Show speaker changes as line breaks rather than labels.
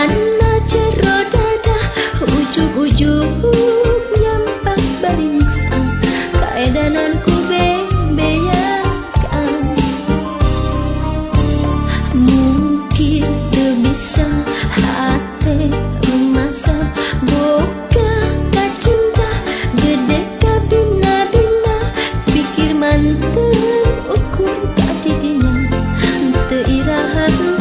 Karena jero dada Ujuk-ujuk Nyampak beringsang Kaedanan ku bebeyakan Mungkin tu bisa Hati rumasa Boga tak cinta Gede kabina-bina? Pikir mantu ukur tak didinya Teu irahan